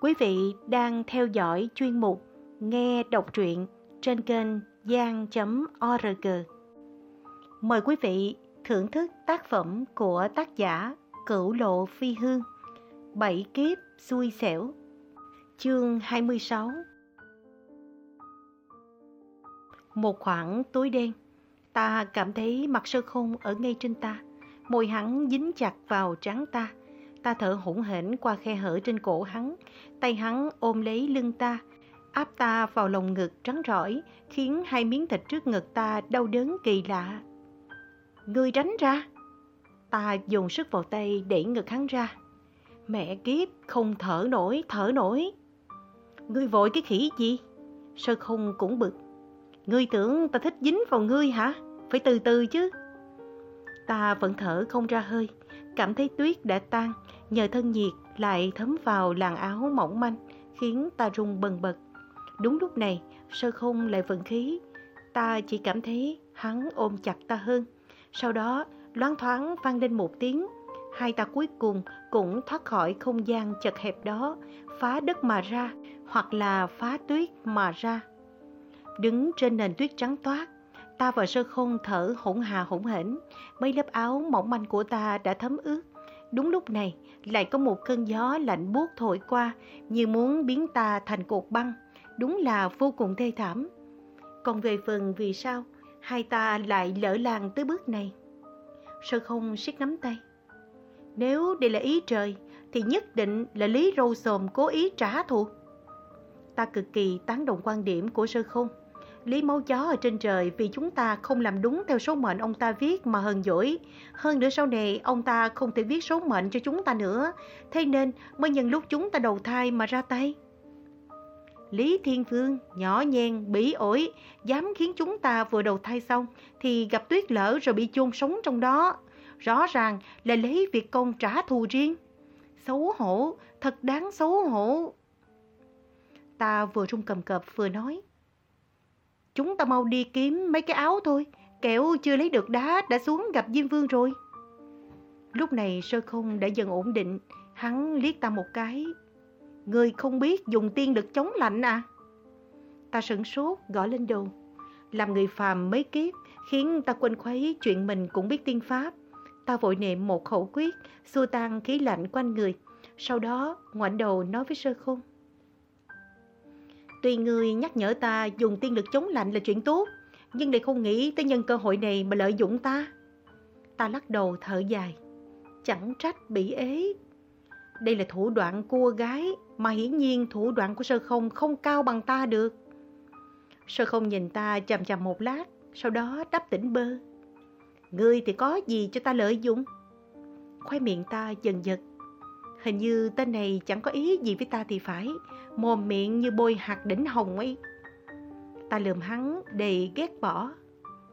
Quý vị đang theo dõi chuyên mục Nghe đọc truyện trên kênh gian.org. Mời quý vị thưởng thức tác phẩm của tác giả Cửu Lộ Phi Hương, Bảy kiếp xui xẻo, Chương 26 Một khoảng tối đen, Ta cảm thấy mặt sơ khôn ở ngay trên ta, Môi hắn dính chặt vào trán ta Ta thở hổn hển qua khe hở trên cổ hắn, tay hắn ôm lấy lưng ta, áp ta vào lồng ngực trắng rỏi, khiến hai miếng thịt trước ngực ta đau đớn kỳ lạ. Ngươi tránh ra! Ta dùng sức vào tay đẩy ngực hắn ra. Mẹ kiếp, không thở nổi, thở nổi. Ngươi vội cái khỉ gì? Sơ không cũng bực. Ngươi tưởng ta thích dính vào ngươi hả? Phải từ từ chứ. Ta vẫn thở không ra hơi, cảm thấy tuyết đã tan, nhờ thân nhiệt lại thấm vào làn áo mỏng manh, khiến ta rung bần bật. Đúng lúc này, sơ không lại vận khí, ta chỉ cảm thấy hắn ôm chặt ta hơn. Sau đó, loáng thoáng vang lên một tiếng, hai ta cuối cùng cũng thoát khỏi không gian chật hẹp đó, phá đất mà ra, hoặc là phá tuyết mà ra. Đứng trên nền tuyết trắng toát, ta và sơ khung thở hỗn hà hỗn hển, mấy lớp áo mỏng manh của ta đã thấm ướt. Đúng lúc này, lại có một cơn gió lạnh buốt thổi qua như muốn biến ta thành cột băng. Đúng là vô cùng thê thảm. Còn về phần vì sao hai ta lại lỡ làng tới bước này? Sơ không siết nắm tay. Nếu đây là ý trời thì nhất định là Lý Râu Sồm cố ý trả thù. Ta cực kỳ tán đồng quan điểm của sơ không. Lý máu chó ở trên trời vì chúng ta không làm đúng theo số mệnh ông ta viết mà hờn dỗi. Hơn nữa sau này ông ta không thể viết số mệnh cho chúng ta nữa. Thế nên mới nhân lúc chúng ta đầu thai mà ra tay. Lý Thiên Vương nhỏ nhen, bỉ ổi, dám khiến chúng ta vừa đầu thai xong thì gặp tuyết lở rồi bị chôn sống trong đó. Rõ ràng là lấy việc công trả thù riêng. Xấu hổ, thật đáng xấu hổ. Ta vừa rung cầm cập vừa nói. Chúng ta mau đi kiếm mấy cái áo thôi, kẻo chưa lấy được đá đã xuống gặp Diêm Vương rồi. Lúc này sơ không đã dần ổn định, hắn liếc ta một cái. Người không biết dùng tiên lực chống lạnh à? Ta sửng sốt gõ lên đầu. Làm người phàm mấy kiếp khiến ta quên khuấy chuyện mình cũng biết tiên pháp. Ta vội niệm một khẩu quyết, xua tan khí lạnh quanh người. Sau đó ngoảnh đầu nói với sơ không. Tuy ngươi nhắc nhở ta dùng tiên lực chống lạnh là chuyện tốt, nhưng lại không nghĩ tới nhân cơ hội này mà lợi dụng ta. Ta lắc đầu thở dài. Chẳng trách bị ế. Đây là thủ đoạn cua gái, mà hiển nhiên thủ đoạn của sơ không không cao bằng ta được. Sơ không nhìn ta chầm chầm một lát, sau đó đáp tỉnh bơ. Ngươi thì có gì cho ta lợi dụng? Khoai miệng ta dần giật. Hình như tên này chẳng có ý gì với ta thì phải, mồm miệng như bôi hạt đỉnh hồng ấy. Ta lườm hắn đầy ghét bỏ,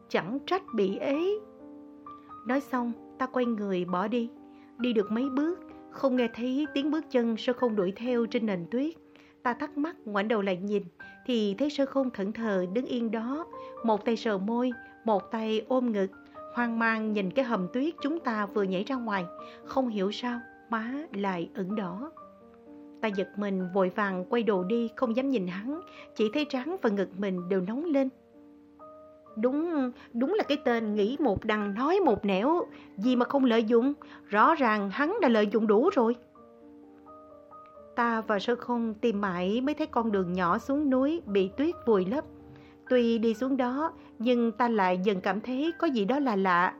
chẳng trách bị ế. Nói xong, ta quay người bỏ đi, đi được mấy bước, không nghe thấy tiếng bước chân sơ không đuổi theo trên nền tuyết. Ta thắc mắc ngoảnh đầu lại nhìn, thì thấy sơ không thẫn thờ đứng yên đó, một tay sờ môi, một tay ôm ngực, hoang mang nhìn cái hầm tuyết chúng ta vừa nhảy ra ngoài, không hiểu sao má lại ửng đỏ. Ta giật mình vội vàng quay đồ đi không dám nhìn hắn, chỉ thấy trán và ngực mình đều nóng lên. Đúng, đúng là cái tên nghĩ một đằng nói một nẻo, gì mà không lợi dụng, rõ ràng hắn đã lợi dụng đủ rồi. Ta và sơ không tìm mãi mới thấy con đường nhỏ xuống núi bị tuyết vùi lấp. Tuy đi xuống đó, nhưng ta lại dần cảm thấy có gì đó là lạ.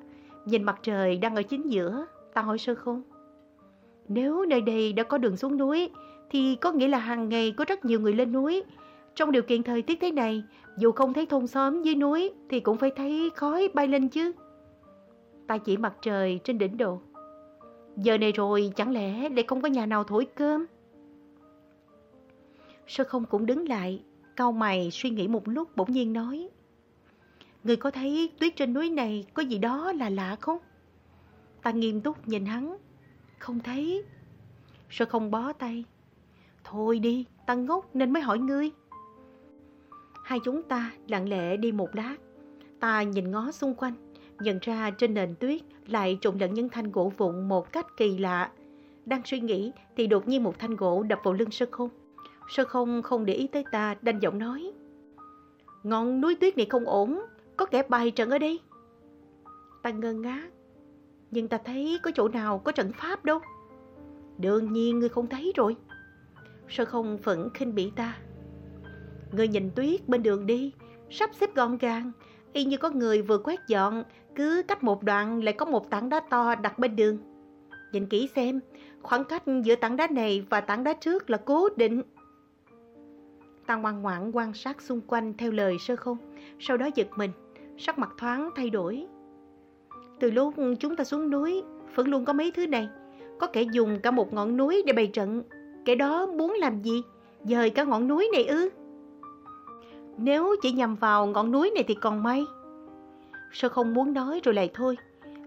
Nhìn mặt trời đang ở chính giữa, ta hỏi sơ không. Nếu nơi đây đã có đường xuống núi, thì có nghĩa là hàng ngày có rất nhiều người lên núi. Trong điều kiện thời tiết thế này, dù không thấy thôn xóm dưới núi thì cũng phải thấy khói bay lên chứ. Ta chỉ mặt trời trên đỉnh đồ. Giờ này rồi chẳng lẽ lại không có nhà nào thổi cơm? Sơ không cũng đứng lại, cau mày suy nghĩ một lúc bỗng nhiên nói. Người có thấy tuyết trên núi này có gì đó là lạ không? Ta nghiêm túc nhìn hắn. Không thấy. sao không bó tay. Thôi đi, ta ngốc nên mới hỏi ngươi. Hai chúng ta lặng lẽ đi một lát. Ta nhìn ngó xung quanh, nhận ra trên nền tuyết lại trộn lẫn những thanh gỗ vụn một cách kỳ lạ. đang suy nghĩ thì đột nhiên một thanh gỗ đập vào lưng sơ không. Sơ không không để ý tới ta, đanh giọng nói. Ngọn núi tuyết này không ổn, có kẻ bài trận ở đây. Ta ngơ ngác, nhưng ta thấy có chỗ nào có trận pháp đâu. Đương nhiên ngươi không thấy rồi. Sơ không phẫn khinh bị ta. Ngươi nhìn tuyết bên đường đi, sắp xếp gọn gàng, y như có người vừa quét dọn, cứ cách một đoạn lại có một tảng đá to đặt bên đường. Nhìn kỹ xem, khoảng cách giữa tảng đá này và tảng đá trước là cố định. Ta ngoan ngoãn quan sát xung quanh theo lời sơ không, sau đó giật mình, sắc mặt thoáng thay đổi. Từ lúc chúng ta xuống núi, vẫn luôn có mấy thứ này. Có kẻ dùng cả một ngọn núi để bày trận. Kẻ đó muốn làm gì? Dời cả ngọn núi này ư? Nếu chỉ nhằm vào ngọn núi này thì còn may. Sơ không muốn nói rồi lại thôi.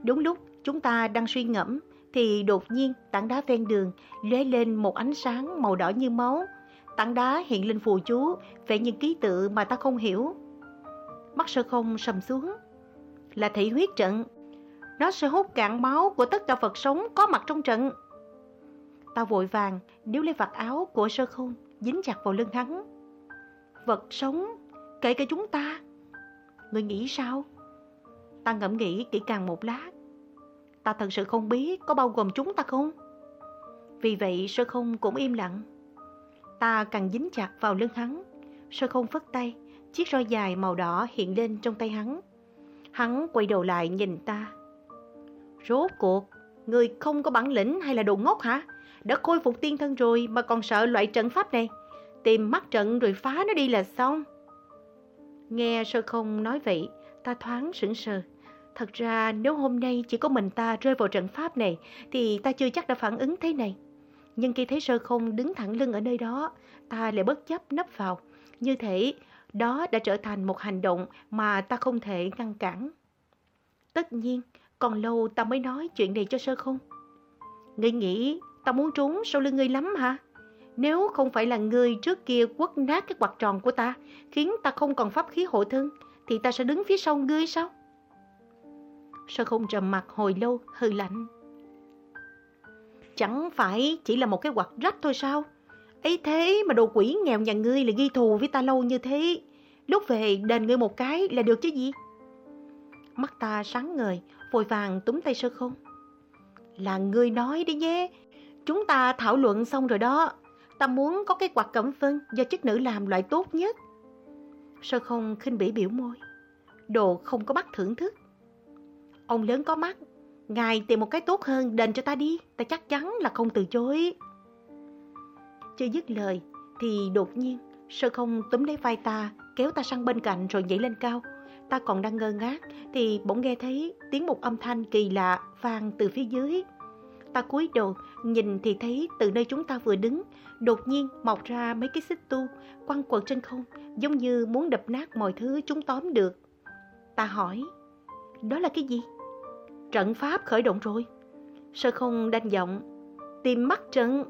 Đúng lúc chúng ta đang suy ngẫm thì đột nhiên tảng đá ven đường lóe lên một ánh sáng màu đỏ như máu. Tảng đá hiện lên phù chú, vẽ những ký tự mà ta không hiểu. Mắt sơ không sầm xuống. Là thị huyết trận. Nó sẽ hút cạn máu của tất cả vật sống có mặt trong trận. Ta vội vàng níu lấy vạt áo của sơ khôn dính chặt vào lưng hắn. Vật sống, kể cả chúng ta. Người nghĩ sao? Ta ngẫm nghĩ kỹ càng một lát. Ta thật sự không biết có bao gồm chúng ta không? Vì vậy sơ không cũng im lặng. Ta càng dính chặt vào lưng hắn. Sơ không phất tay, chiếc roi dài màu đỏ hiện lên trong tay hắn. Hắn quay đầu lại nhìn ta. Rốt cuộc, người không có bản lĩnh hay là đồ ngốc hả? Đã khôi phục tiên thân rồi mà còn sợ loại trận pháp này. Tìm mắt trận rồi phá nó đi là xong. Nghe sơ không nói vậy, ta thoáng sững sờ. Thật ra nếu hôm nay chỉ có mình ta rơi vào trận pháp này thì ta chưa chắc đã phản ứng thế này. Nhưng khi thấy sơ không đứng thẳng lưng ở nơi đó, ta lại bất chấp nấp vào. Như thế, đó đã trở thành một hành động mà ta không thể ngăn cản. Tất nhiên, còn lâu ta mới nói chuyện này cho sơ không. Ngươi nghĩ ta muốn trốn sau lưng ngươi lắm hả? Nếu không phải là ngươi trước kia quất nát cái quạt tròn của ta, khiến ta không còn pháp khí hộ thân, thì ta sẽ đứng phía sau ngươi sao? Sơ không trầm mặt hồi lâu, hơi lạnh. Chẳng phải chỉ là một cái quạt rách thôi sao? ấy thế mà đồ quỷ nghèo nhà ngươi lại ghi thù với ta lâu như thế. Lúc về đền ngươi một cái là được chứ gì? Mắt ta sáng ngời, vội vàng túm tay sơ không. Là ngươi nói đi nhé. Chúng ta thảo luận xong rồi đó. Ta muốn có cái quạt cẩm vân do chức nữ làm loại tốt nhất. Sơ không khinh bỉ biểu môi. Đồ không có mắt thưởng thức. Ông lớn có mắt. Ngài tìm một cái tốt hơn đền cho ta đi. Ta chắc chắn là không từ chối. Chưa dứt lời thì đột nhiên sơ không túm lấy vai ta, kéo ta sang bên cạnh rồi nhảy lên cao. Ta còn đang ngơ ngác thì bỗng nghe thấy tiếng một âm thanh kỳ lạ vang từ phía dưới. Ta cúi đầu nhìn thì thấy từ nơi chúng ta vừa đứng đột nhiên mọc ra mấy cái xích tu quăng quật trên không giống như muốn đập nát mọi thứ chúng tóm được. Ta hỏi, đó là cái gì? Trận pháp khởi động rồi. Sơ không đanh giọng, tìm mắt trận.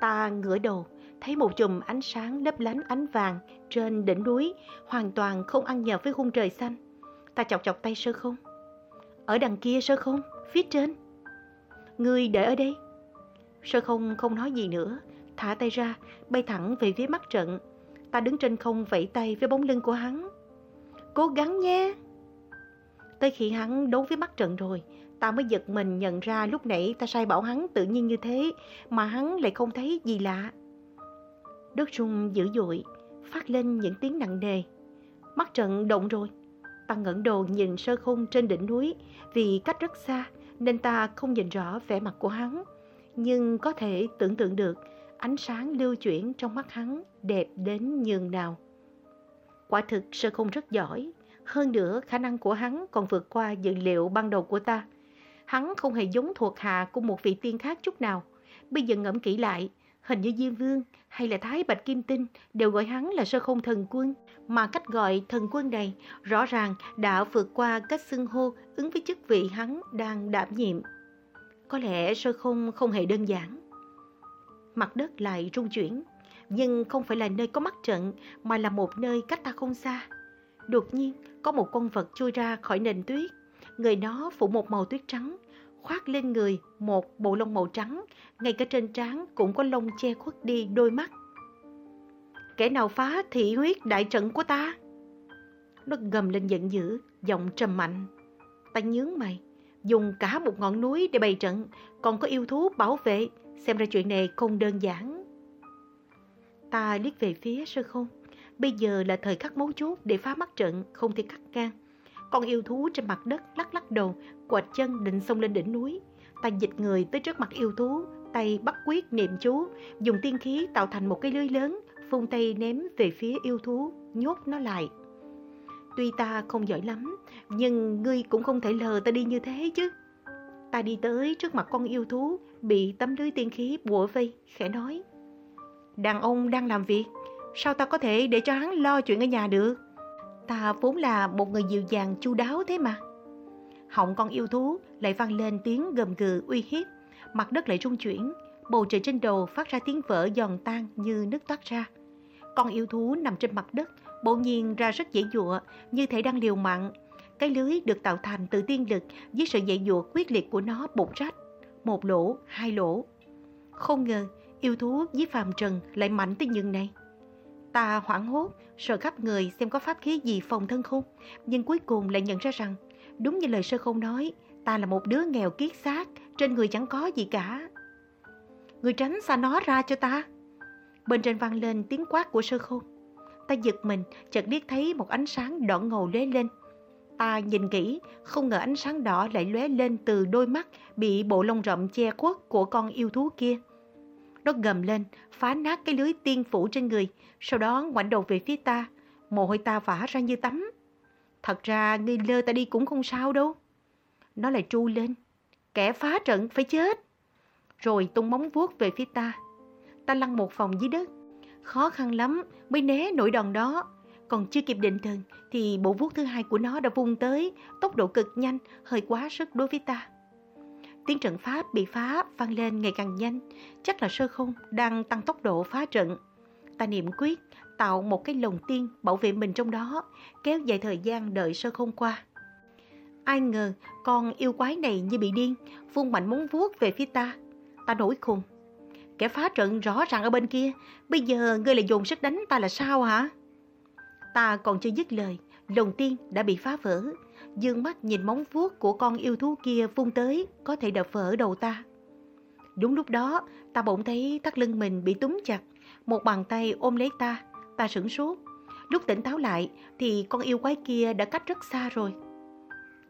Ta ngửa đầu, thấy một chùm ánh sáng lấp lánh ánh vàng trên đỉnh núi, hoàn toàn không ăn nhập với khung trời xanh. Ta chọc chọc tay sơ không. Ở đằng kia sơ không, phía trên. Ngươi để ở đây. Sơ không không nói gì nữa, thả tay ra, bay thẳng về phía mắt trận. Ta đứng trên không vẫy tay với bóng lưng của hắn. Cố gắng nha! Tới khi hắn đấu với mắt trận rồi, ta mới giật mình nhận ra lúc nãy ta sai bảo hắn tự nhiên như thế, mà hắn lại không thấy gì lạ. Đất rung dữ dội, phát lên những tiếng nặng nề. Mắt trận động rồi. Ta ngẩng đầu nhìn sơ khung trên đỉnh núi, vì cách rất xa nên ta không nhìn rõ vẻ mặt của hắn. Nhưng có thể tưởng tượng được ánh sáng lưu chuyển trong mắt hắn đẹp đến nhường nào. Quả thực sơ khung rất giỏi, hơn nữa khả năng của hắn còn vượt qua dự liệu ban đầu của ta. Hắn không hề giống thuộc hạ của một vị tiên khác chút nào. Bây giờ ngẫm kỹ lại, hình như Diêm Vương hay là Thái Bạch Kim Tinh đều gọi hắn là sơ không thần quân. Mà cách gọi thần quân này rõ ràng đã vượt qua cách xưng hô ứng với chức vị hắn đang đảm nhiệm. Có lẽ sơ không không hề đơn giản. Mặt đất lại rung chuyển, nhưng không phải là nơi có mắt trận mà là một nơi cách ta không xa. Đột nhiên có một con vật chui ra khỏi nền tuyết. Người nó phủ một màu tuyết trắng, khoác lên người một bộ lông màu trắng, ngay cả trên trán cũng có lông che khuất đi đôi mắt. Kẻ nào phá thị huyết đại trận của ta? Nó gầm lên giận dữ, giọng trầm mạnh. Ta nhướng mày, dùng cả một ngọn núi để bày trận, còn có yêu thú bảo vệ, xem ra chuyện này không đơn giản. Ta liếc về phía sơ không, bây giờ là thời khắc mấu chốt để phá mắt trận, không thể cắt ngang. Con yêu thú trên mặt đất lắc lắc đầu, quệt chân định xông lên đỉnh núi. Ta dịch người tới trước mặt yêu thú, tay bắt quyết niệm chú, dùng tiên khí tạo thành một cái lưới lớn, phun tay ném về phía yêu thú, nhốt nó lại. Tuy ta không giỏi lắm, nhưng ngươi cũng không thể lờ ta đi như thế chứ. Ta đi tới trước mặt con yêu thú, bị tấm lưới tiên khí bủa vây, khẽ nói. Đàn ông đang làm việc, sao ta có thể để cho hắn lo chuyện ở nhà được? Ta vốn là một người dịu dàng chu đáo thế mà. Họng con yêu thú lại vang lên tiếng gầm gừ uy hiếp, mặt đất lại rung chuyển, bầu trời trên đầu phát ra tiếng vỡ giòn tan như nước toát ra. Con yêu thú nằm trên mặt đất, bỗng nhiên ra rất dễ dụa, như thể đang liều mạng. Cái lưới được tạo thành từ tiên lực với sự dạy dụa quyết liệt của nó bột rách. Một lỗ, hai lỗ. Không ngờ, yêu thú với phàm trần lại mạnh tới nhường này. Ta hoảng hốt, sợ khắp người xem có pháp khí gì phòng thân không, nhưng cuối cùng lại nhận ra rằng, đúng như lời sơ không nói, ta là một đứa nghèo kiết xác, trên người chẳng có gì cả. Người tránh xa nó ra cho ta. Bên trên vang lên tiếng quát của sơ khôn. Ta giật mình, chợt liếc thấy một ánh sáng đỏ ngầu lóe lên. Ta nhìn kỹ, không ngờ ánh sáng đỏ lại lóe lên từ đôi mắt bị bộ lông rậm che khuất của con yêu thú kia. Nó gầm lên, phá nát cái lưới tiên phủ trên người, sau đó ngoảnh đầu về phía ta. Mồ hôi ta vã ra như tắm. Thật ra ngươi lơ ta đi cũng không sao đâu. Nó lại tru lên. Kẻ phá trận phải chết. Rồi tung móng vuốt về phía ta. Ta lăn một vòng dưới đất. Khó khăn lắm mới né nổi đòn đó. Còn chưa kịp định thần thì bộ vuốt thứ hai của nó đã vung tới, tốc độ cực nhanh, hơi quá sức đối với ta. Tiếng trận pháp bị phá vang lên ngày càng nhanh, chắc là sơ không đang tăng tốc độ phá trận. Ta niệm quyết, tạo một cái lồng tiên bảo vệ mình trong đó, kéo dài thời gian đợi sơ không qua. Ai ngờ con yêu quái này như bị điên, vung mạnh móng vuốt về phía ta. Ta nổi khùng. Kẻ phá trận rõ ràng ở bên kia, bây giờ ngươi lại dồn sức đánh ta là sao hả? Ta còn chưa dứt lời, lồng tiên đã bị phá vỡ, dương mắt nhìn móng vuốt của con yêu thú kia vung tới, có thể đập vỡ đầu ta. Đúng lúc đó, ta bỗng thấy thắt lưng mình bị túm chặt, một bàn tay ôm lấy ta, ta sửng sốt. Lúc tỉnh táo lại thì con yêu quái kia đã cách rất xa rồi.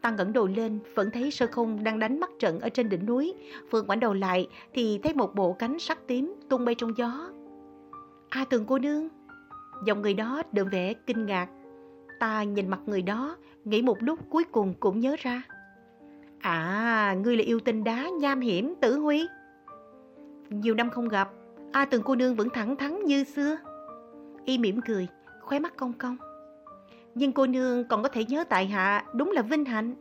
Ta ngẩng đầu lên, vẫn thấy sơ không đang đánh mắt trận ở trên đỉnh núi. Vừa ngoảnh đầu lại thì thấy một bộ cánh sắc tím tung bay trong gió. A tường cô nương. Dòng người đó đượm vẻ kinh ngạc. Ta nhìn mặt người đó, nghĩ một lúc cuối cùng cũng nhớ ra. À, ngươi là yêu tinh đá nham hiểm tử huy. Nhiều năm không gặp, A từng cô nương vẫn thẳng thắn như xưa. Y mỉm cười, khóe mắt cong cong. Nhưng cô nương còn có thể nhớ tại hạ, đúng là vinh hạnh.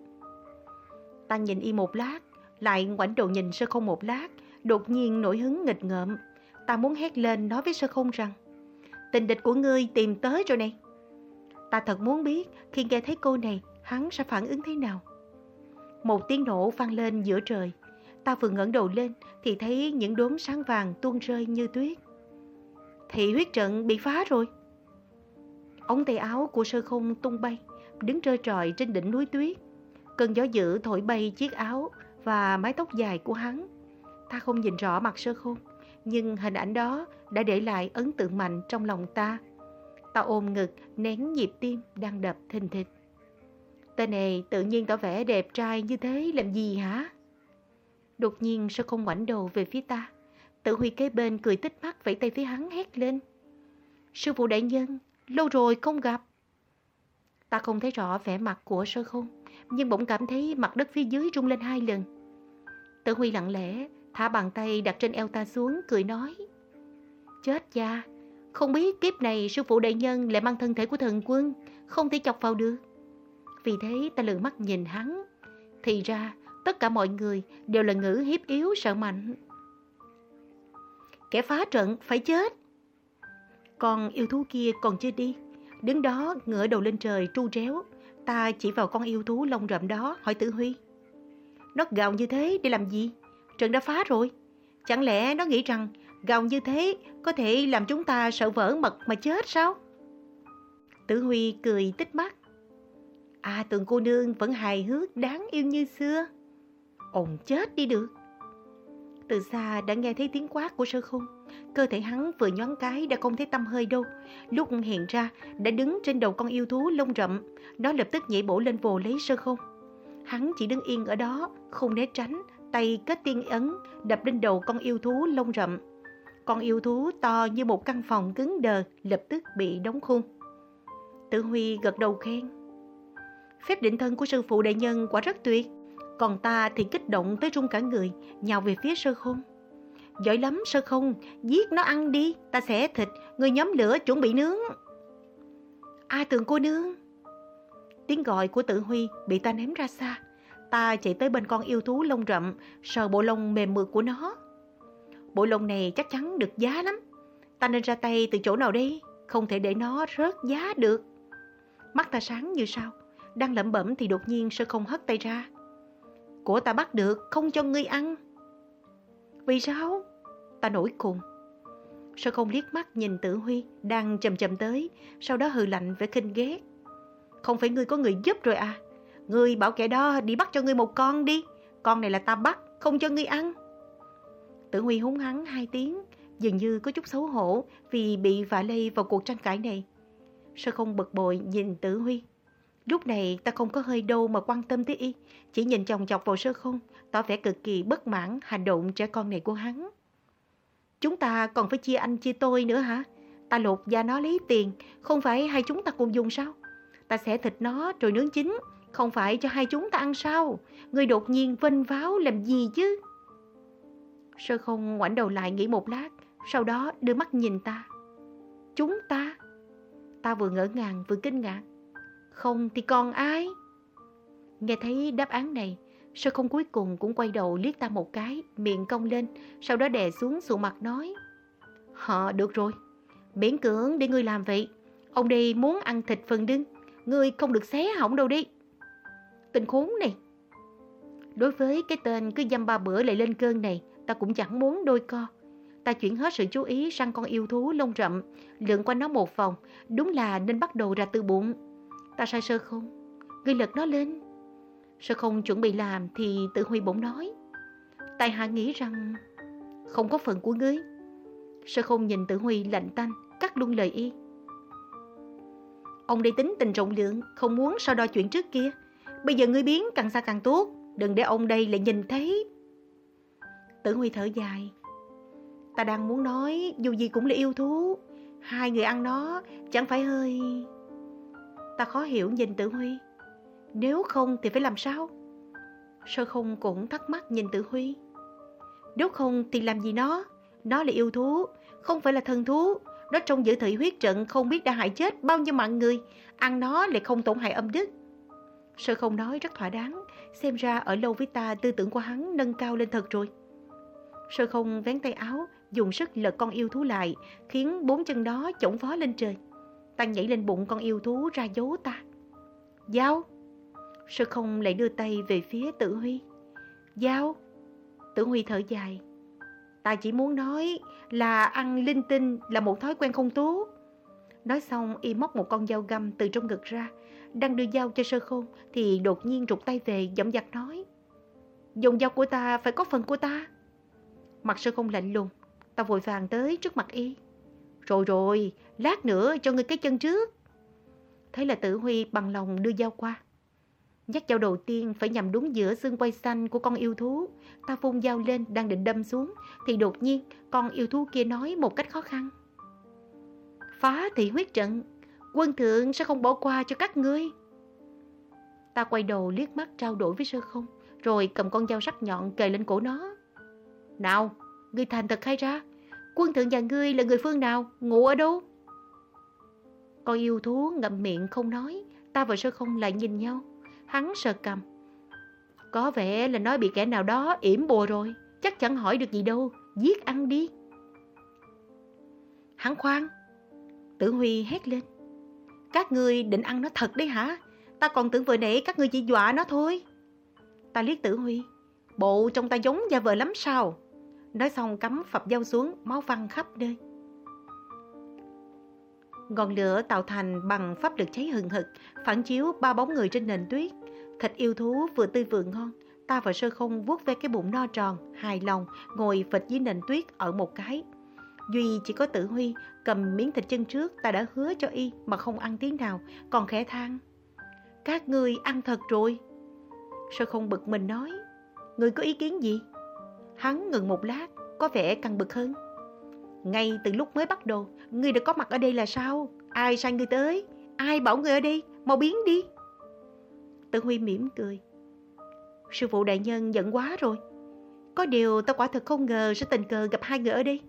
Ta nhìn Y một lát, lại ngoảnh đầu nhìn sơ không một lát, đột nhiên nổi hứng nghịch ngợm. Ta muốn hét lên nói với sơ không rằng, tình địch của ngươi tìm tới rồi này. Ta thật muốn biết khi nghe thấy cô này, hắn sẽ phản ứng thế nào. Một tiếng nổ vang lên giữa trời. Ta vừa ngẩng đầu lên thì thấy những đốm sáng vàng tuôn rơi như tuyết. Thị huyết trận bị phá rồi. Ống tay áo của sơ không tung bay, đứng trơ trọi trên đỉnh núi tuyết. Cơn gió dữ thổi bay chiếc áo và mái tóc dài của hắn. Ta không nhìn rõ mặt sơ không, nhưng hình ảnh đó đã để lại ấn tượng mạnh trong lòng ta. Ta ôm ngực, nén nhịp tim đang đập thình thịch. Tên này tự nhiên tỏ vẻ đẹp trai như thế làm gì hả? Đột nhiên sao không ngoảnh đầu về phía ta? Tự Huy kế bên cười tích mắt vẫy tay phía hắn hét lên. Sư phụ đại nhân, lâu rồi không gặp. Ta không thấy rõ vẻ mặt của sơ không, nhưng bỗng cảm thấy mặt đất phía dưới rung lên hai lần. Tự Huy lặng lẽ, thả bàn tay đặt trên eo ta xuống, cười nói. Chết cha, không biết kiếp này sư phụ đại nhân lại mang thân thể của thần quân, không thể chọc vào được. Vì thế ta lừa mắt nhìn hắn. Thì ra, tất cả mọi người đều là ngữ hiếp yếu sợ mạnh. Kẻ phá trận phải chết. Con yêu thú kia còn chưa đi. Đứng đó ngửa đầu lên trời tru réo. Ta chỉ vào con yêu thú lông rậm đó hỏi Tử Huy. nó gào như thế để làm gì? Trận đã phá rồi. Chẳng lẽ nó nghĩ rằng gào như thế có thể làm chúng ta sợ vỡ mật mà chết sao? Tử Huy cười tích mắt. À tường cô nương vẫn hài hước đáng yêu như xưa. Ồn chết đi được. Từ xa đã nghe thấy tiếng quát của sơ khung. Cơ thể hắn vừa nhón cái đã không thấy tâm hơi đâu. Lúc hiện ra đã đứng trên đầu con yêu thú lông rậm. Nó lập tức nhảy bổ lên vồ lấy sơ khung. Hắn chỉ đứng yên ở đó, không né tránh, tay kết tiên ấn, đập lên đầu con yêu thú lông rậm. Con yêu thú to như một căn phòng cứng đờ, lập tức bị đóng khung. Tử Huy gật đầu khen. Phép định thân của sư phụ đại nhân quả rất tuyệt. Còn ta thì kích động tới run cả người, nhào về phía sơ khung. Giỏi lắm sơ khung. giết nó ăn đi, ta sẽ thịt, người nhóm lửa chuẩn bị nướng. A tường cô nương. Tiếng gọi của tự huy bị ta ném ra xa. Ta chạy tới bên con yêu thú lông rậm, sờ bộ lông mềm mượt của nó. Bộ lông này chắc chắn được giá lắm. Ta nên ra tay từ chỗ nào đây? Không thể để nó rớt giá được. Mắt ta sáng như sao. Đang lẩm bẩm thì đột nhiên sơ không hất tay ra. Của ta bắt được, không cho ngươi ăn. Vì sao? Ta nổi cùng. Sơ không liếc mắt nhìn tử huy đang chầm chầm tới, sau đó hừ lạnh vẻ kinh ghét. Không phải ngươi có người giúp rồi à? Ngươi bảo kẻ đó đi bắt cho ngươi một con đi. Con này là ta bắt, không cho ngươi ăn. Tử Huy húng hắn hai tiếng, dường như có chút xấu hổ vì bị vạ lây vào cuộc tranh cãi này. Sơ không bực bội nhìn Tử Huy. Lúc này ta không có hơi đâu mà quan tâm tới y, chỉ nhìn chồng chọc vào sơ không, tỏ vẻ cực kỳ bất mãn hành động trẻ con này của hắn. Chúng ta còn phải chia anh chia tôi nữa hả? Ta lột da nó lấy tiền, không phải hai chúng ta cùng dùng sao? Ta sẽ thịt nó rồi nướng chín, không phải cho hai chúng ta ăn sao? Người đột nhiên vênh váo làm gì chứ? Sơ không ngoảnh đầu lại nghĩ một lát, sau đó đưa mắt nhìn ta. Chúng ta? Ta vừa ngỡ ngàng vừa kinh ngạc. Không thì còn ai? Nghe thấy đáp án này, sơ không cuối cùng cũng quay đầu liếc ta một cái, miệng cong lên, sau đó đè xuống sụ mặt nói. Họ được rồi, biển cưỡng để ngươi làm vậy. Ông đây muốn ăn thịt phần đưng, ngươi không được xé hỏng đâu đi. Tình khốn này. Đối với cái tên cứ dăm ba bữa lại lên cơn này, ta cũng chẳng muốn đôi co. Ta chuyển hết sự chú ý sang con yêu thú lông rậm, lượn qua nó một vòng, đúng là nên bắt đầu ra từ bụng. Ta sai sơ không? Ngươi lật nó lên. Sơ không chuẩn bị làm thì tự huy bỗng nói. tài hạ nghĩ rằng không có phần của ngươi. Sơ không nhìn tự huy lạnh tanh, cắt luôn lời y. Ông đây tính tình rộng lượng, không muốn so đo chuyện trước kia. Bây giờ ngươi biến càng xa càng tốt, đừng để ông đây lại nhìn thấy. Tử Huy thở dài. Ta đang muốn nói dù gì cũng là yêu thú. Hai người ăn nó chẳng phải hơi... Ta khó hiểu nhìn Tử Huy. Nếu không thì phải làm sao? Sơ không cũng thắc mắc nhìn Tử Huy. Nếu không thì làm gì nó? Nó là yêu thú, không phải là thần thú. Nó trong giữ thị huyết trận không biết đã hại chết bao nhiêu mạng người. Ăn nó lại không tổn hại âm đức. Sơ không nói rất thỏa đáng. Xem ra ở lâu với ta tư tưởng của hắn nâng cao lên thật rồi. Sơ không vén tay áo, dùng sức lật con yêu thú lại, khiến bốn chân đó chổng phó lên trời. Ta nhảy lên bụng con yêu thú ra dấu ta. Giao! Sơ không lại đưa tay về phía tử huy. Giao! Tử huy thở dài. Ta chỉ muốn nói là ăn linh tinh là một thói quen không tốt. Nói xong y móc một con dao găm từ trong ngực ra, đang đưa dao cho sơ khôn thì đột nhiên rụt tay về giọng giặc nói. Dùng dao của ta phải có phần của ta. Mặt sư không lạnh lùng, ta vội vàng tới trước mặt y. Rồi rồi, lát nữa cho ngươi cái chân trước. Thế là tử huy bằng lòng đưa dao qua. Nhát dao đầu tiên phải nhằm đúng giữa xương quay xanh của con yêu thú. Ta phun dao lên đang định đâm xuống thì đột nhiên con yêu thú kia nói một cách khó khăn. Phá thị huyết trận, quân thượng sẽ không bỏ qua cho các ngươi. Ta quay đầu liếc mắt trao đổi với sơ không, rồi cầm con dao sắc nhọn kề lên cổ nó. Nào, ngươi thành thật khai ra, quân thượng nhà ngươi là người phương nào, ngủ ở đâu? Con yêu thú ngậm miệng không nói, ta và sơ không lại nhìn nhau. Hắn sờ cầm. Có vẻ là nói bị kẻ nào đó yểm bùa rồi, chắc chẳng hỏi được gì đâu, giết ăn đi. Hắn khoan, Tử Huy hét lên. Các ngươi định ăn nó thật đấy hả? Ta còn tưởng vừa nãy các ngươi chỉ dọa nó thôi. Ta liếc Tử Huy. Bộ trong ta giống gia vợ lắm sao? Nói xong cắm phập dao xuống, máu văng khắp nơi. Ngọn lửa tạo thành bằng pháp lực cháy hừng hực, phản chiếu ba bóng người trên nền tuyết. Thịt yêu thú vừa tươi vừa ngon. Ta và sơ không vuốt ve cái bụng no tròn, hài lòng, ngồi phịch dưới nền tuyết ở một cái. Duy chỉ có tự huy cầm miếng thịt chân trước ta đã hứa cho y mà không ăn tiếng nào, còn khẽ than. Các ngươi ăn thật rồi. Sơ không bực mình nói, Người có ý kiến gì? Hắn ngừng một lát, có vẻ căng bực hơn. Ngay từ lúc mới bắt đầu, ngươi đã có mặt ở đây là sao? Ai sai ngươi tới? Ai bảo ngươi ở đây? Mau biến đi. Tự Huy mỉm cười. Sư phụ đại nhân giận quá rồi. Có điều ta quả thật không ngờ sẽ tình cờ gặp hai người ở đây.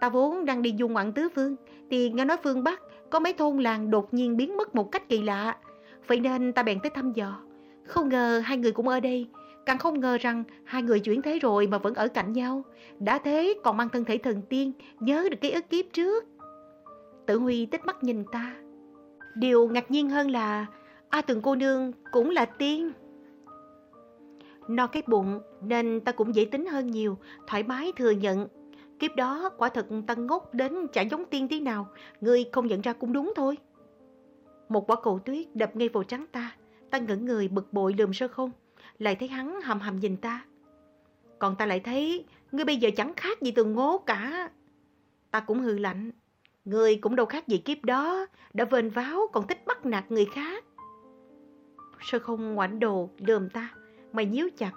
Ta vốn đang đi du ngoạn tứ phương, thì nghe nói phương Bắc có mấy thôn làng đột nhiên biến mất một cách kỳ lạ. Vậy nên ta bèn tới thăm dò. Không ngờ hai người cũng ở đây, càng không ngờ rằng hai người chuyển thế rồi mà vẫn ở cạnh nhau. Đã thế còn mang thân thể thần tiên, nhớ được ký ức kiếp trước. Tử Huy tích mắt nhìn ta. Điều ngạc nhiên hơn là A Tường cô nương cũng là tiên. No cái bụng nên ta cũng dễ tính hơn nhiều, thoải mái thừa nhận. Kiếp đó quả thật ta ngốc đến chẳng giống tiên tí nào, ngươi không nhận ra cũng đúng thôi. Một quả cầu tuyết đập ngay vào trắng ta, ta ngẩn người bực bội lườm sơ không, lại thấy hắn hầm hầm nhìn ta. Còn ta lại thấy, ngươi bây giờ chẳng khác gì từng ngố cả. Ta cũng hừ lạnh, ngươi cũng đâu khác gì kiếp đó, đã vên váo còn thích bắt nạt người khác. Sơ không ngoảnh đồ, lườm ta, mày nhíu chặt,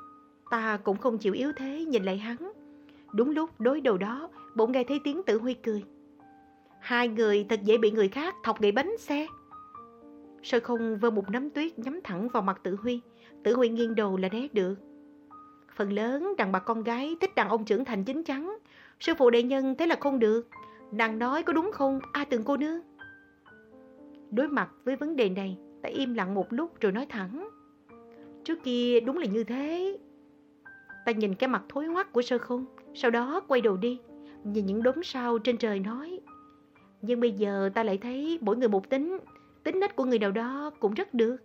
ta cũng không chịu yếu thế nhìn lại hắn. Đúng lúc đối đầu đó, bỗng nghe thấy tiếng tự huy cười. Hai người thật dễ bị người khác thọc gậy bánh xe. Sơ không vơ một nắm tuyết nhắm thẳng vào mặt tự huy. Tự nguyện nghiêng đầu là né được. Phần lớn đàn bà con gái thích đàn ông trưởng thành chính chắn. Sư phụ đại nhân thế là không được. Nàng nói có đúng không, A từng cô nương? Đối mặt với vấn đề này, ta im lặng một lúc rồi nói thẳng. Trước kia đúng là như thế. Ta nhìn cái mặt thối hoắc của sơ không, sau đó quay đầu đi, nhìn những đốm sao trên trời nói. Nhưng bây giờ ta lại thấy mỗi người một tính, tính nết của người nào đó cũng rất được.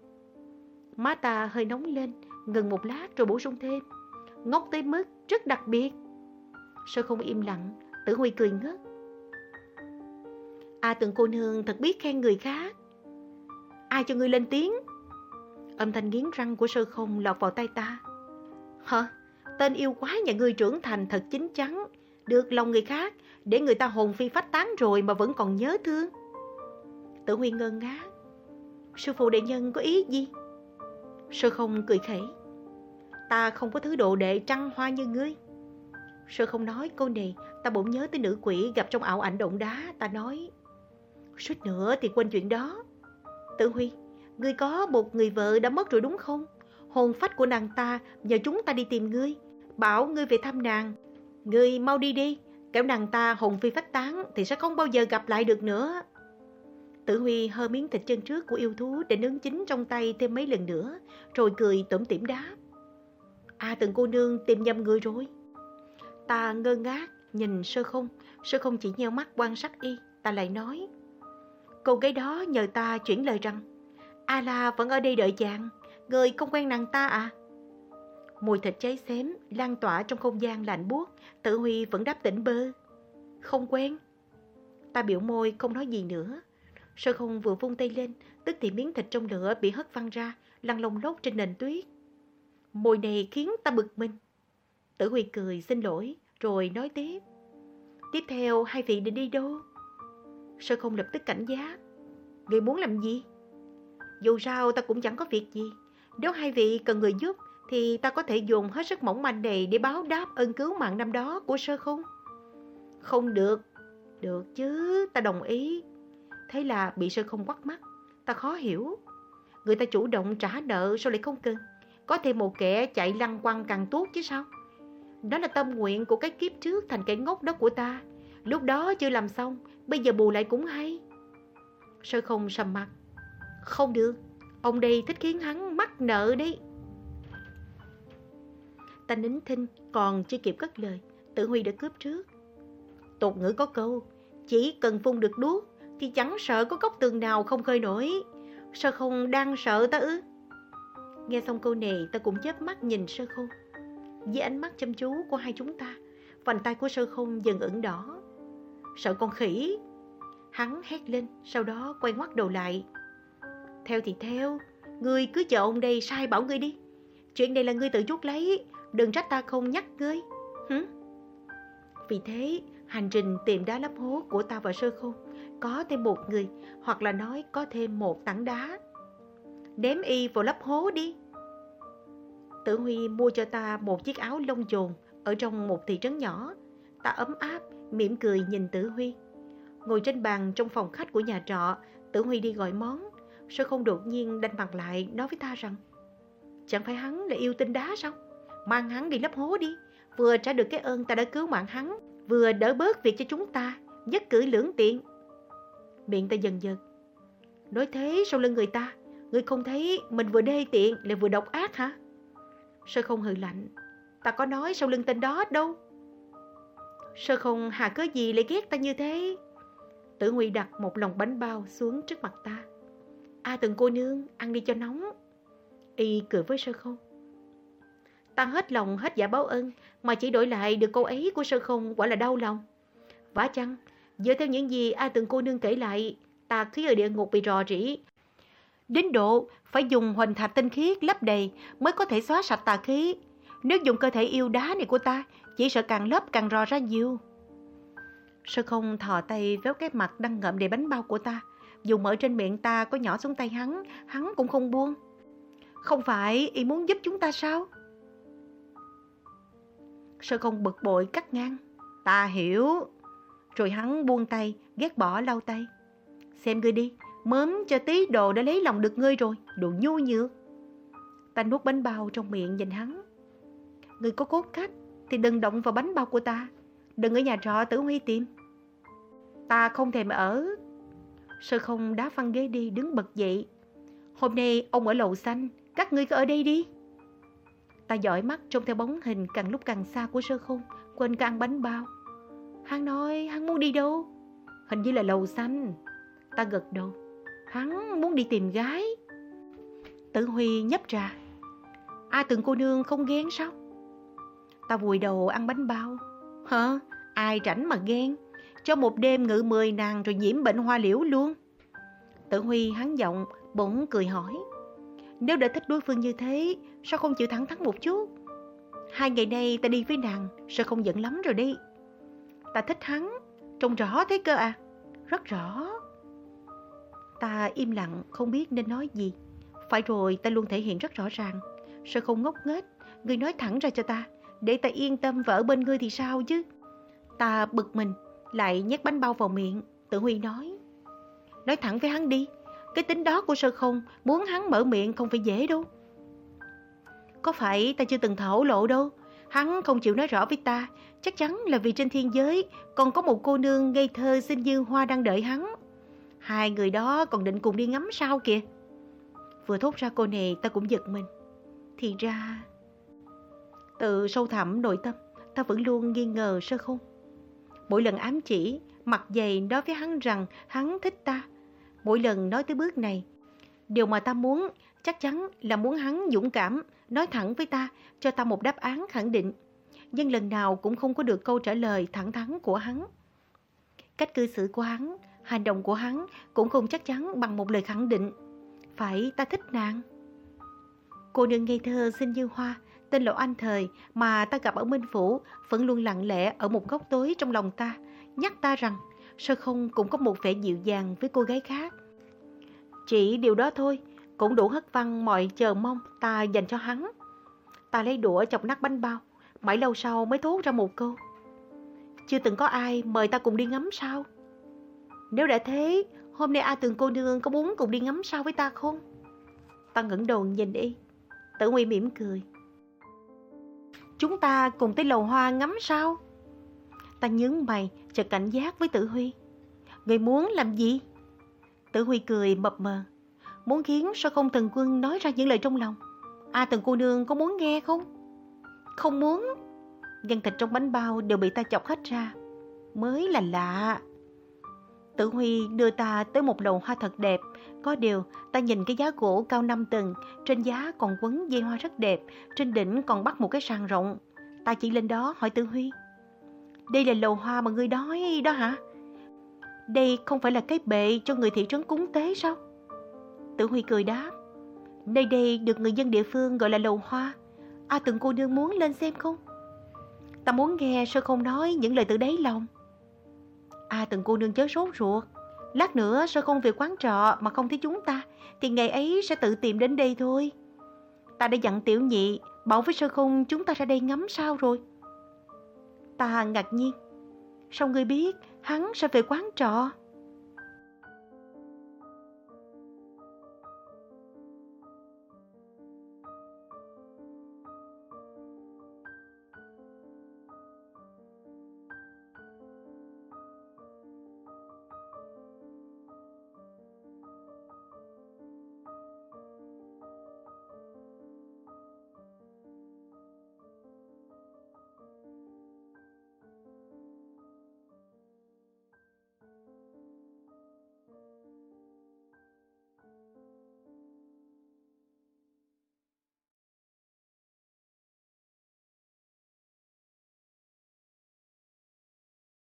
Má ta hơi nóng lên, ngừng một lát rồi bổ sung thêm. Ngốc tới mức rất đặc biệt. Sơ không im lặng, tử huy cười ngất. À từng cô nương thật biết khen người khác. Ai cho ngươi lên tiếng? Âm thanh nghiến răng của sơ không lọt vào tay ta. Hả? Tên yêu quái nhà ngươi trưởng thành thật chính chắn, được lòng người khác, để người ta hồn phi phách tán rồi mà vẫn còn nhớ thương. Tử Huy ngơ ngác. Sư phụ đệ nhân có ý gì? Sơ không cười khẩy. Ta không có thứ độ đệ trăng hoa như ngươi. Sơ không nói câu này, ta bỗng nhớ tới nữ quỷ gặp trong ảo ảnh động đá, ta nói. Suýt nữa thì quên chuyện đó. Tử Huy, ngươi có một người vợ đã mất rồi đúng không? hồn phách của nàng ta nhờ chúng ta đi tìm ngươi, bảo ngươi về thăm nàng. Ngươi mau đi đi, kẻo nàng ta hồn phi phách tán thì sẽ không bao giờ gặp lại được nữa. Tử Huy hơ miếng thịt chân trước của yêu thú để nướng chín trong tay thêm mấy lần nữa, rồi cười tủm tỉm đáp. À từng cô nương tìm nhầm người rồi. Ta ngơ ngác, nhìn sơ không, sơ không chỉ nheo mắt quan sát y, ta lại nói. Cô gái đó nhờ ta chuyển lời rằng, A La vẫn ở đây đợi chàng. Người không quen nàng ta à? Mùi thịt cháy xém lan tỏa trong không gian lạnh buốt, Tử Huy vẫn đáp tỉnh bơ. Không quen. Ta biểu môi không nói gì nữa. Sơ không vừa vung tay lên, tức thì miếng thịt trong lửa bị hất văng ra, lăn lông lốc trên nền tuyết. Mùi này khiến ta bực mình. Tử Huy cười xin lỗi, rồi nói tiếp. Tiếp theo hai vị định đi đâu? Sơ không lập tức cảnh giác. Người muốn làm gì? Dù sao ta cũng chẳng có việc gì. Nếu hai vị cần người giúp thì ta có thể dùng hết sức mỏng manh này để báo đáp ơn cứu mạng năm đó của sơ không? Không được. Được chứ, ta đồng ý. Thế là bị sơn không quắt mắt. Ta khó hiểu. Người ta chủ động trả nợ sao lại không cần? Có thêm một kẻ chạy lăng quăng càng tốt chứ sao? Đó là tâm nguyện của cái kiếp trước thành cái ngốc đó của ta. Lúc đó chưa làm xong, bây giờ bù lại cũng hay. Sơ không sầm mặt. Không được. Ông đây thích khiến hắn mắc nợ đi. Ta nín thinh, còn chưa kịp cất lời, tự Huy đã cướp trước. Tục ngữ có câu, chỉ cần phun được đuốc, thì chẳng sợ có góc tường nào không khơi nổi. Sao không đang sợ ta ư? Nghe xong câu này, ta cũng chớp mắt nhìn sơ khôn. Với ánh mắt chăm chú của hai chúng ta, vành tay của sơ không dần ửng đỏ. Sợ con khỉ. Hắn hét lên, sau đó quay ngoắt đầu lại. Theo thì theo, ngươi cứ chờ ông đây sai bảo ngươi đi. Chuyện này là ngươi tự chuốc lấy, đừng trách ta không nhắc ngươi. Hử? Vì thế, hành trình tìm đá lấp hố của ta và sơ không có thêm một người, hoặc là nói có thêm một tảng đá. Ném y vào lấp hố đi. Tử Huy mua cho ta một chiếc áo lông chồn ở trong một thị trấn nhỏ. Ta ấm áp, mỉm cười nhìn Tử Huy. Ngồi trên bàn trong phòng khách của nhà trọ, Tử Huy đi gọi món. Sao không đột nhiên đanh mặt lại nói với ta rằng Chẳng phải hắn là yêu tinh đá sao? Mang hắn đi lấp hố đi. Vừa trả được cái ơn ta đã cứu mạng hắn, vừa đỡ bớt việc cho chúng ta, nhất cử lưỡng tiện. Miệng ta dần dần. Nói thế sau lưng người ta, người không thấy mình vừa đê tiện lại vừa độc ác hả? Sơ không hừ lạnh. Ta có nói sau lưng tên đó đâu. Sơ không hà cớ gì lại ghét ta như thế? Tử Huy đặt một lòng bánh bao xuống trước mặt ta. A à, từng cô nương, ăn đi cho nóng. Y cười với sơ không. Ta hết lòng hết giả báo ơn, mà chỉ đổi lại được câu ấy của sơ không quả là đau lòng. Vả chăng, dựa theo những gì A từng cô nương kể lại, tà khí ở địa ngục bị rò rỉ. Đến độ phải dùng hoành thạch tinh khiết lấp đầy mới có thể xóa sạch tà khí. Nếu dùng cơ thể yêu đá này của ta, chỉ sợ càng lấp càng rò ra nhiều. Sơ không thò tay véo cái mặt đang ngậm đầy bánh bao của ta. Dù mở trên miệng ta có nhỏ xuống tay hắn, hắn cũng không buông. Không phải y muốn giúp chúng ta sao? Sơ không bực bội cắt ngang. Ta hiểu. Rồi hắn buông tay, ghét bỏ lau tay. Xem ngươi đi, mớm cho tí đồ đã lấy lòng được ngươi rồi, đồ nhu nhược. Ta nuốt bánh bao trong miệng nhìn hắn. Ngươi có cốt cách thì đừng động vào bánh bao của ta. Đừng ở nhà trọ tử huy tìm. Ta không thèm ở. Sơ không đá phăng ghế đi đứng bật dậy. Hôm nay ông ở lầu xanh, các ngươi cứ ở đây đi. Ta dõi mắt trông theo bóng hình càng lúc càng xa của sơ không, quên cả ăn bánh bao. Hắn nói hắn muốn đi đâu? Hình như là lầu xanh. Ta gật đầu. Hắn muốn đi tìm gái. Tử Huy nhấp trà. Ai từng cô nương không ghen sao? Ta vùi đầu ăn bánh bao. Hả? Ai rảnh mà ghen? Cho một đêm ngự mười nàng rồi nhiễm bệnh hoa liễu luôn. Tử Huy hắn giọng, bỗng cười hỏi. Nếu đã thích đối phương như thế, sao không chịu thẳng thắn một chút? Hai ngày nay ta đi với nàng, sợ không giận lắm rồi đi? Ta thích hắn, trông rõ thế cơ à? Rất rõ. Ta im lặng, không biết nên nói gì. Phải rồi, ta luôn thể hiện rất rõ ràng. Sao không ngốc nghếch, ngươi nói thẳng ra cho ta, để ta yên tâm và ở bên ngươi thì sao chứ? Ta bực mình, lại nhét bánh bao vào miệng, tự Huy nói. Nói thẳng với hắn đi, cái tính đó của sơ không, muốn hắn mở miệng không phải dễ đâu. Có phải ta chưa từng thổ lộ đâu, hắn không chịu nói rõ với ta, chắc chắn là vì trên thiên giới còn có một cô nương ngây thơ xinh như hoa đang đợi hắn. Hai người đó còn định cùng đi ngắm sao kìa. Vừa thốt ra cô này ta cũng giật mình. Thì ra... Từ sâu thẳm nội tâm, ta vẫn luôn nghi ngờ sơ không. Mỗi lần ám chỉ, mặt dày nói với hắn rằng hắn thích ta. Mỗi lần nói tới bước này, điều mà ta muốn chắc chắn là muốn hắn dũng cảm, nói thẳng với ta, cho ta một đáp án khẳng định. Nhưng lần nào cũng không có được câu trả lời thẳng thắn của hắn. Cách cư xử của hắn, hành động của hắn cũng không chắc chắn bằng một lời khẳng định. Phải ta thích nàng. Cô nương ngây thơ xinh như hoa, tên lộ anh thời mà ta gặp ở Minh Phủ vẫn luôn lặng lẽ ở một góc tối trong lòng ta, nhắc ta rằng sơ không cũng có một vẻ dịu dàng với cô gái khác. Chỉ điều đó thôi, cũng đủ hất văng mọi chờ mong ta dành cho hắn. Ta lấy đũa chọc nát bánh bao, mãi lâu sau mới thốt ra một câu. Chưa từng có ai mời ta cùng đi ngắm sao? Nếu đã thế, hôm nay A Tường cô nương có muốn cùng đi ngắm sao với ta không? Ta ngẩng đầu nhìn y. Tử Nguy mỉm cười. Chúng ta cùng tới lầu hoa ngắm sao? Ta nhướng mày, chợt cảnh giác với Tử Huy. Người muốn làm gì? Tử Huy cười mập mờ. Muốn khiến sao không thần quân nói ra những lời trong lòng? À, A Tường cô nương có muốn nghe không? Không muốn. Nhân thịt trong bánh bao đều bị ta chọc hết ra. Mới là lạ. Tử Huy đưa ta tới một lầu hoa thật đẹp. Có điều, ta nhìn cái giá gỗ cao 5 tầng, trên giá còn quấn dây hoa rất đẹp, trên đỉnh còn bắt một cái sàn rộng. Ta chỉ lên đó hỏi Tử Huy. Đây là lầu hoa mà ngươi nói đó hả? Đây không phải là cái bệ cho người thị trấn cúng tế sao? Tử Huy cười đáp. Nơi đây được người dân địa phương gọi là lầu hoa. A à, từng cô nương muốn lên xem không? Ta muốn nghe sơ không nói những lời từ đáy lòng. A à, từng cô nương chớ sốt ruột. Lát nữa sơ không về quán trọ mà không thấy chúng ta thì ngày ấy sẽ tự tìm đến đây thôi. Ta đã dặn tiểu nhị bảo với sơ không chúng ta ra đây ngắm sao rồi. Ta ngạc nhiên. Sao ngươi biết hắn sẽ về quán trọ?